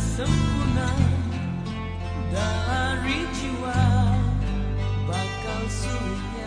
sempurna. Dari jiwa bakal sulit